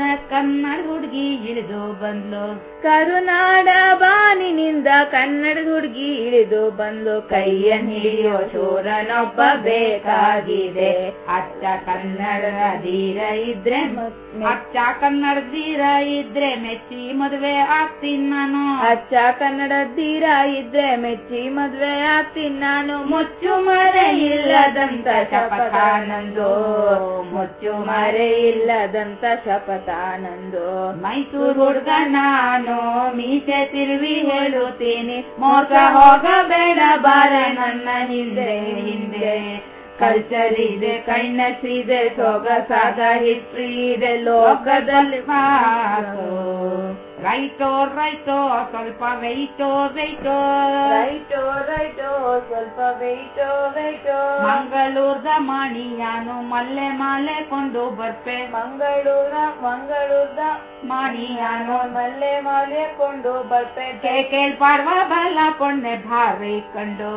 ಬಾನಿನಿಂದ ಕನ್ನಡ ಹುಡುಗಿ ಇಳಿದು ಬಂದ್ಲು. ಕರುನಾಡ ಬಾನಿನಿಂದ ಕನ್ನಡ ಹುಡುಗಿ ಇಳಿದು ಬಂದು ಕೈಯ ಹಿಡಿಯೋ ಶೂರನೊಬ್ಬ ಬೇಕಾಗಿದೆ. ಅಚ್ಚ ಕನ್ನಡ ಧೀರ ಇದ್ರೆ ಅಚ್ಚ ಕನ್ನಡ ಧೀರ ಇದ್ರೆ ಮೆಚ್ಚಿ ಮದುವೆ ಆಗ್ತೀನಿ ನಾನು. ಅಚ್ಚ ಕನ್ನಡ ಧೀರ ಇದ್ರೆ ಮೆಚ್ಚಿ ಮದ್ವೆ ಆಗ್ತೀನಿ ನಾನು. ಮುಚ್ಚು ಮರೆ ಇಲ್ಲದಂತ ಶಪಥ ನಂದು ಮುಚ್ಚು ಮರೆ ಇಲ್ಲದಂತ ಶಪಥ ನಂದು ಮೈಸೂರು ಹುಡುಗ ನಾನು ಮೀಸೆ ತಿರುವಿ ಹೇಳುತ್ತೀನಿ. ಮೋಸ ಹೋಗಬೇಡ ಬಾರ ನನ್ನ ಹಿಂದೆ ಹಿಂದೆ. ಕಲ್ಚರ್ ಇದೆ ಕೈನಸ್ ಇದೆ ಸೊಗಸಾದ ಹಿಸ್ಟ್ರಿ ಇದೆ ಲೋಕದಲ್ಲಿ ಮಾತು. ರೈಟೋ ರೈಟೋ ಸ್ವಲ್ಪ ವೆಯ್ಟೋ ವೈಟೋ ರೈಟೋ ರೈಟೋ ಸ್ವಲ್ಪ ವೆಯ್ಟೋ ವೆಯ್ಟೋ. ಮಂಗಳೂರ್ದ ಮಾಣಿಯಾನು ಮಲ್ಲೆ ಮಾಲೆ ಕೊಂಡು ಬರ್ಪೆ. ಮಂಗಳೂರ ಮಂಗಳೂರ್ದ ಮಾಣಿಯಾನು ಮಲ್ಲೆ ಮಾಲೆ ಕೊಂಡು ಬರ್ಪೆ. ಕೇಳ್ ಪಾಡ್ವ ಬಲ್ಲ ಪೊಣ್ಣೆ ಭಾರಿ ಕಂಡು.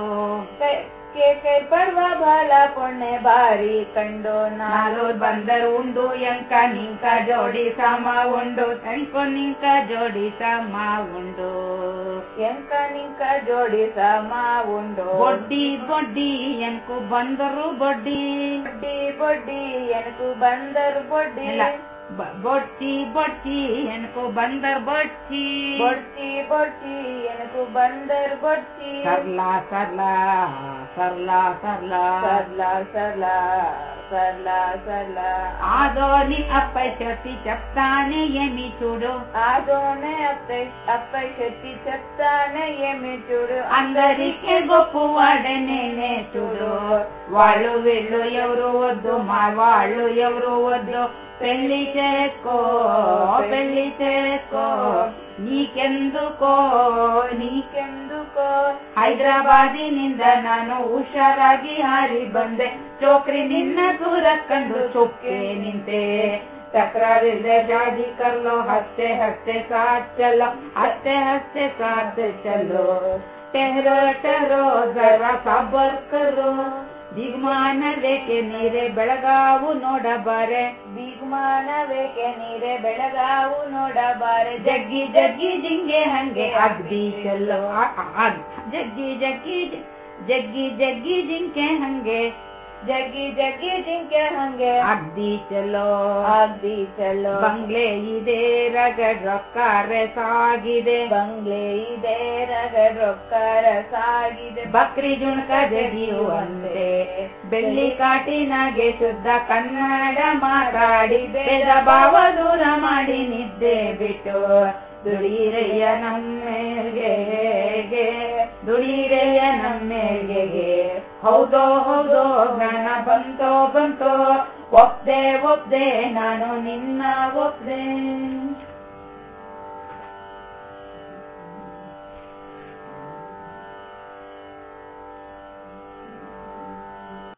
ಕೇಕೆ ಪರ್ವ ಬಾಲ ಪೊಣ್ಣೆ ಬಾರಿ ಕಂಡು ನಾಲು ಬಂದರು ಉಂಡು ಎಂಕ ನಿಂಕ ಜೋಡಿ ಸಮ ಉಂಡು ಎಂಕ ನಿಂಕ ಜೋಡಿ ಸಮ ಉಂಡು. ಎಂಕ ನಿಂಕ ಜೋಡಿ ಸಮ ಉಂಡು. ಬೊಡ್ಡಿ ಬೊಡ್ಡಿ ಎನ್ಕು ಬಂದರು ಬೊಡ್ಡಿ. ಬೊಡ್ಡಿ ಬೊಡ್ಡಿ ಎನ್ಕು ಬಂದರು ಬೊಡ್ಡಿ. ಇಲ್ಲ ಬ- ಬೊಡ್ಚಿ ಬೊಡ್ಚಿ ಎನ್ಕು ಬಂದರ್ ಬೊಡ್ಚಿ ಬೊಡ್ಚಿ ಬೊಡ್ಚಿ ಎನಕು ಬಂದರ್ ಬೊಡ್ಚಿ ಸರ್ಲಾ ಸರ್ಲಾ ಸರ್ಲಾ ಸರ್ಲಾ ಸರ್ಲ ಸರ್ಲ ಸರ್ಲ ಸರ್ಲ ఆదోని అప్పై చెట్టి చెప్తానే ఏమి చూడు ఆదోనే అప్పై అప్పై చెట్టి చెప్తానే ఏమి చూడు అందరికీ గొప్పవాడే నేనే చూడు వాళ్ళు వీళ్ళు ఎవరు వద్దు మా వాళ్ళు ఎవరు వద్దు పెళ్లి చేసుకో పెళ్లి చేసుకో నీకెందుకో నీ నీకెందుకో ಹೈದರಾಬಾದಿನಿಂದ ನಾನು ಹುಷಾರಾಗಿ ಹಾರಿ ಬಂದೆ ಚೋಕ್ರಿ ನಿನ್ನ ದೂರ ಕಂಡು ಚುಕ್ಕೆ ನಿಂತೆ ತಕರಾರಿಲ್ಲದೆ ಶಾದಿ ಕರ್ಲೋ ಹತ್ತೆ ಹತ್ತೆ ಸಾಥ್ ಚಲೋ ಹತ್ತೆ ಹತ್ತೆ ಸಾಥ್ ಚಲೋ ಟೆಹರೋ ಟೆಹರೋ ಜರ ಸಬರ್ ಕರೋ ದಿಗ್ಮಾನವೇಕೆ ನೀರೆ ಬೆಳಗಾವು ನೋಡಬಾರೆ ದಿಗ್ಮಾನವೇಕೆ ನೀರೆ ಬೆಳಗಾವು ನೋಡಬಾರೆ ಜಗ್ಗಿ ಜಗ್ಗಿ ಜಿಂಗೆ ಹಂಗೆ ಅಗ್ದಿ ಚಲ್ಲೋ ಜಗ್ಗಿ ಜಗ್ಗಿ ಜಗ್ಗಿ ಜಗ್ಗಿ ಜಿಂಕೆ ಹಂಗೆ ಜಗ್ಗಿ ಜಗ್ಗಿ ಜಿಂಕೆ ಹಂಗೆ. ಅಗ್ದಿ ಚಲೋ. ಅಗ್ದಿ ಚಲೋ. ಬಂಗ್ಲೆ ಇದೆ ರಗ ರೊಕ್ಕಾರೆ ಸಾಗಿದೆ ಬಂಗ್ಲೆ ಇದೆ ರಗ ರೊಕ್ಕ ಸಾಗಿದೆ ಬಕ್ರಿ ಜುಣಕ ಜಗಿಯುವಂತೆ. ಬೆಳ್ಳಿ ಕಾಟಿನಾಗೆ ಶುದ್ಧ ಕನ್ನಡ ಮಾತಾಡಿದೆ ಭಾವ ದೂರ ಮಾಡಿ ನಿದ್ದೆ ಬಿಟ್ಟು ದುಡೀರಯ್ಯ ನಮ್ಮೆಗೆ ದುಡೀರಯ್ಯ ನಮ್ಮೆಗೆ ಹೌದೋ ಹೌದೋ ಗಣ ಬಂತೋ ಬಂತೋ. ಒಪ್ದೆ ಒಪ್ದೆ ನಾನು ನಿನ್ನ ಒಪ್ದೆ.